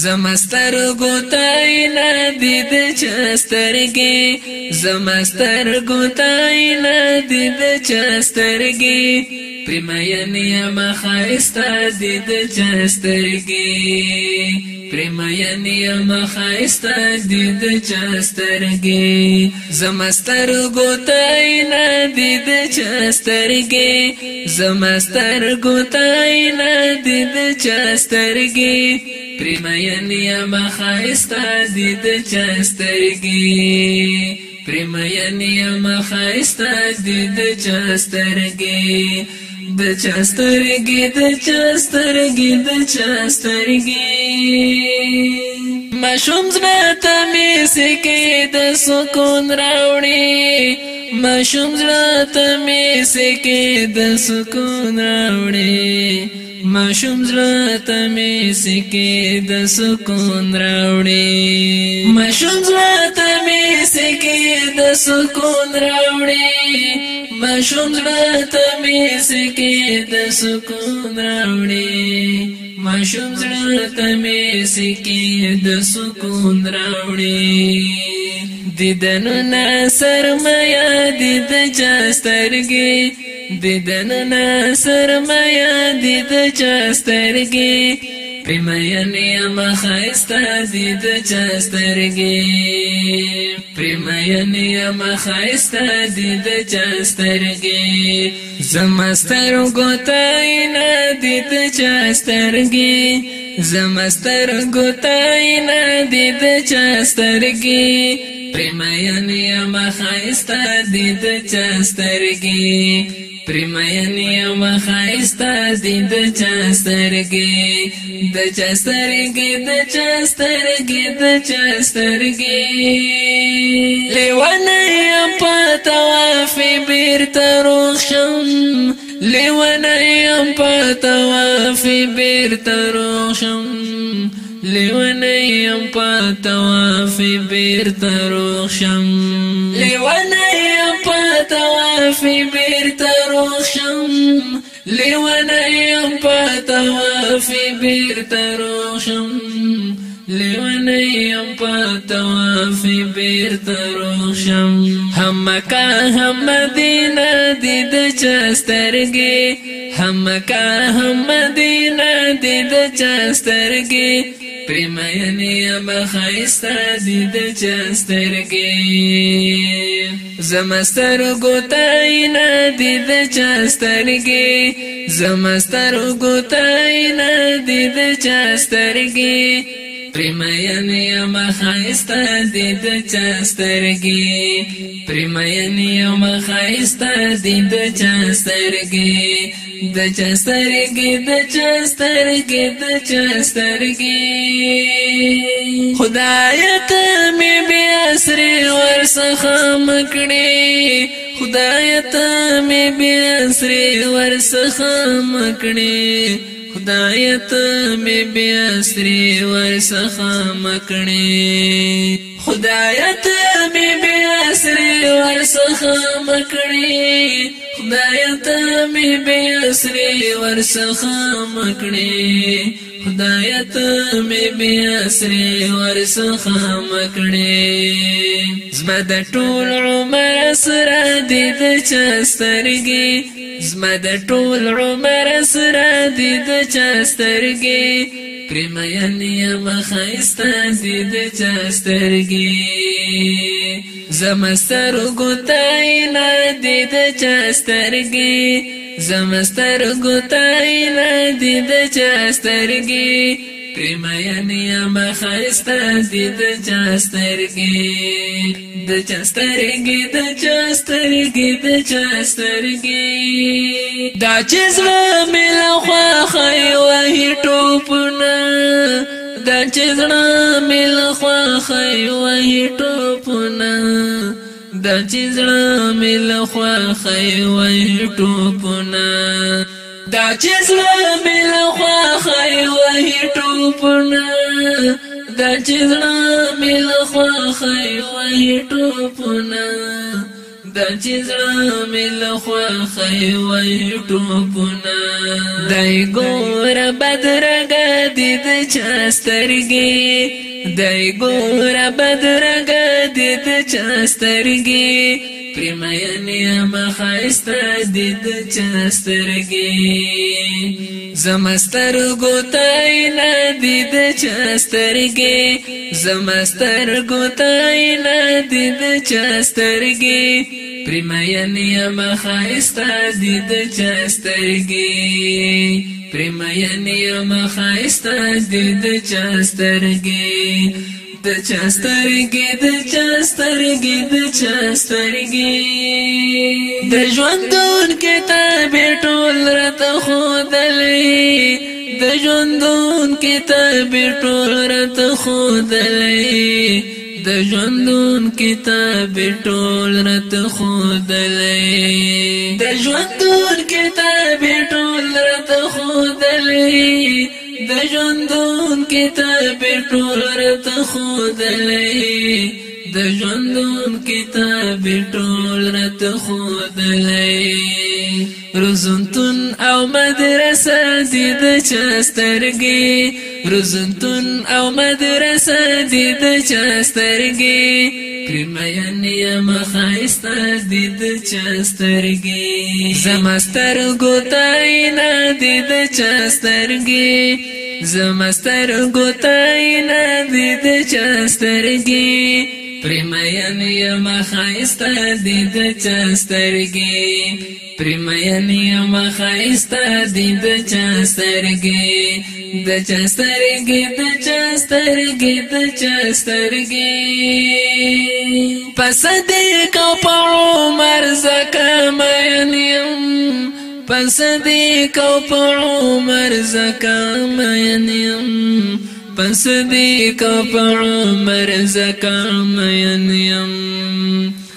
زمستر ګوتای نه دید چسترګي زمستر ګوتای نه دید چسترګي پرمین یم خایستا دید چسترگی پرمین یم خایستا دید چسترگی زمستر گوتای ندید چسترگی زمستر گوتای ندید چسترگی پرمین یم خایستا دید چسترگی پرمین یم خایستا دید چسترگی د چسترګې د چسترګې د چسترګې مشوم زمته مې سکه د سکون راوړې مشوم زمته مې سکه د سکون راوړې مشوم زمته مې سکه د سکون راوړې مشوم زمته مې سکه د سکون راوړې ما شوندړه تمې سکه د سکون راوړي ما شوندړه تمې سکه د سکون راوړي دیدن نه سرمایا دید چاسترګي دیدن نه سرمایا دید چاسترګي پریمین یم خایستا زید چاسترگی پریمین یم خایستا زید چاسترگی زمستر گوتای ندید چاسترگی زمستر گوتای ندید چاسترگی پریمین یم خایستا زید چاسترگی پرمین یم خایستا دی د چا سترګې د چا سترګې د چا سترګې د چا سترګې لیوان یم پتا وافي بیرته روشم لیوان یم پتا وافي بیرته روشم لیوان یم پتا وافي بیرته روشم لیوان یم پتا وافي بیرته روشم لیونیم پتوافی بیرت روشم پا توافی بیرت روشم هم مکا هم مدینه دید چسترگی هم مکا هم مدینه دید چسترگی پریمینیم بخیستا دید چسترگی زمستر ګوتای نه دی د چاسترګي زمستر ګوتای نه دی د چاسترګي پرمین یم خایستا دی د چاسترګي پرمین یم خایستا دی د چاسترګي د چسترګې د چسترګې د چسترګې خدای ته مې بیا سر ورڅخه مکړې خدای ته مې بیا سر ورڅخه مکړې خدای ته مې بیا سری ورڅخه مکړې خدای ته مې بیا سری ورڅخه مکړې خدای ته می بیاسری ورسخه مکړي خدای ته می بیاسری ورسخه مکړي زما د ټول عمر سره دې د چسترګي زما د ټول عمر سره دې د چسترګي پریمین یم خیستا زید چسترگی زمستر گتای ندید چسترگی زمستر گتای ندید چسترگی پریمینیا مخاستا دی د چاسترګي د چاسترګي د چاسترګي د چاسترګي دا چې زړه مل خو خي وه ټوپنا دا چې زړه مل خو خي وه ټوپنا دا چې زړه مل خو خي وه ټوپنا دا چې زړه مل خوا خي وهي ټوپنا دا چې زړه مل خوا خي وهي ټوپنا دا چې زړه مل خوا خي وهي ټوپنا دای ګور بدرګ دې د چاسترګي دای ګور بدرګ دې د چاسترګي پریمینه مخایست دید چسترګي زمستر ګوتای نه دید چسترګي زمستر ګوتای نه دید چسترګي پریمینه مخایست دید چسترګي پریمینه مخایست دید چسترګي د چسترګې د چسترګې د چسترګې د ژوندون کتاب ټول راته خودلې د ژوندون کتاب ټول راته خودلې د ژوندون کتاب ټول راته خودلې د ژوندون کتاب ژوندون کې ته په ټول رات خود لې د ژوندون کتاب ټول رات خود لای روزنتون او مدرسه دې د چسترګي روزنتون او مدرسه دې د چسترګي کرمین یم خایسته دې د چسترګي زمستر ګوتای نه دې د چسترګي زمستر ګوتای نه دې د چسترګي پرمیم یم خایستا دید چاسترگی پرمیم یم خایستا دید چاسترگی د چاسترگی د چاسترگی د چاسترگی پس دې کو په عمر زکم یم پس دې کو په عمر زکم یم پس دې کا په عمر زکام یم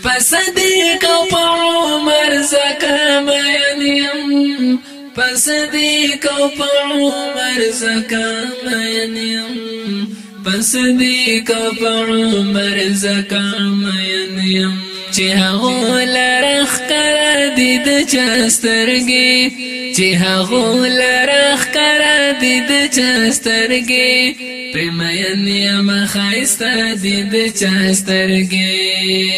پس دې کا په عمر زکام یم پس دې کا په عمر زکام یم پس دې کا په عمر زکام یم چې هغه لرخ کړه دې د چسترګي چې هغه لرخ کرا دې د چسترګې پریمین یم خایستا دید چاسترگی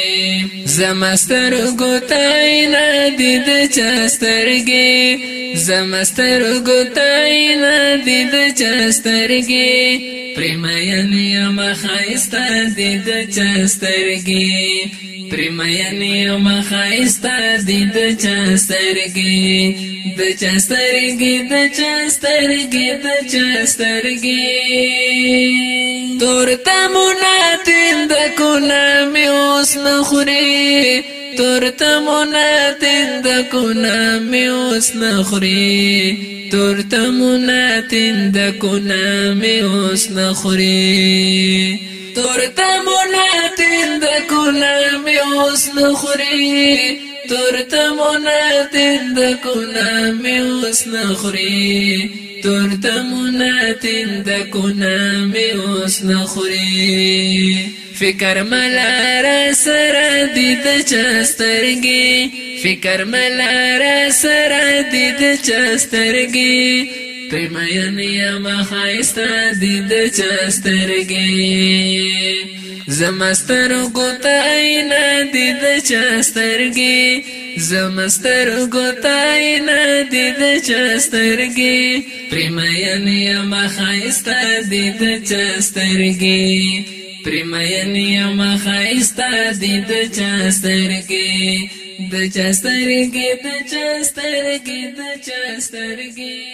زمستر گوتای نا دید چاسترگی زمستر گوتای نا دید چاسترگی پریمین یم خایستا دید چاسترگی پریمین یم خایستا دید چاسترگی د چاسترگی د چاسترگی د چاسترگی تور تمونه تند کونه می اوس نخوري تور تمونه تند کونه می اوس نخوري تور تمونه تند کونه می اوس نخوري تور تمونه تند کونه می اوس نخوري تور تمونه تند کونه می اوس نخوري تورتمونه تندکونه می اوس نخوري فکر ملار سره دید چسترګي فکر ملار سره دید چسترګي پریمین یا مخایستا دید چسترګي زمستر ګوتای نه دید چسترګي زمستر ګوتای نه دي د چسترګي پرمین یم خایستا دي د چسترګي پرمین یم خایستا دي د چسترګي د چسترګي د چسترګي د چسترګي